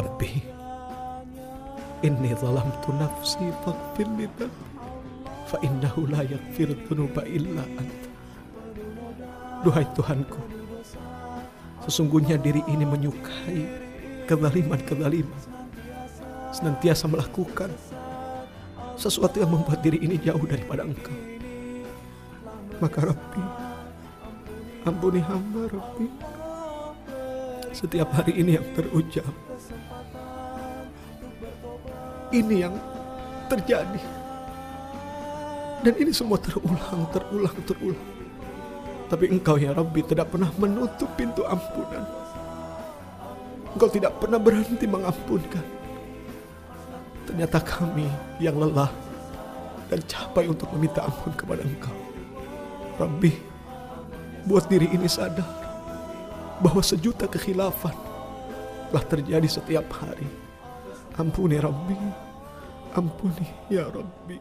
Rabbi, inni zalamtu nafsi faghfir li fa innahu la yaghfiru dhunuba illa anta. Duhai Tuhanku, sesungguhnya diri ini menyukai kezaliman-kezaliman. Senantiasa melakukan sesuatu yang membuat diri ini jauh daripada Engkau. Maka Rabbi, ampuni hamba Rabbi. Setiap hari ini yang terucap. Ini yang terjadi. Dan ini semua terulang, terulang, terulang. Tapi engkau ya Rabbi tidak pernah menutup pintu ampunan. Engkau tidak pernah berhenti mengampunkan. Ternyata kami yang lelah dan capai untuk meminta ampun kepada engkau. Rabbi, buat diri ini sadar bahwa sejuta kekhilafan telah terjadi setiap hari. Ampuni Rabbi, ampuni ya Rabbi.